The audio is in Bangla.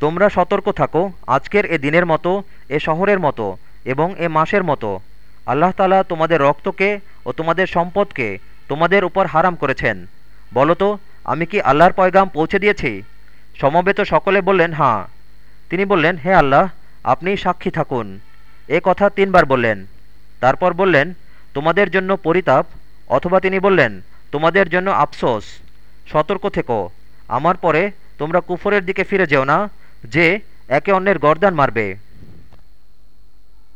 তোমরা সতর্ক থাকো, আজকের এ দিনের মতো, এ শহরের মতো, এবং এ মাসের মতো। আল্লাহ তালা তোমাদের রক্তকে ও তোমাদের সম্পদকে তোমাদের উপর হারাম করেছেন। বলতো আমি কি আল্লাহর পয়গাম পৌঁছে দিয়েছি? সমবেত সকলে বললেন, হাঁ। তিনি বললেন, হে আল্লাহ, আপনি সাক্ষী থাকুন। এ কথা তিনবার বললেন। তারপর বললেন, তোমাদের জন্য পরিতাপ? অথবা তিনি বললেন, তোমাদের জন্য আফসোস। সতর্ক থেকো। আমার পরে তোমরা কুফরের দিকে ফিরে যেও না যে একে অন্যের গরদান মারবে।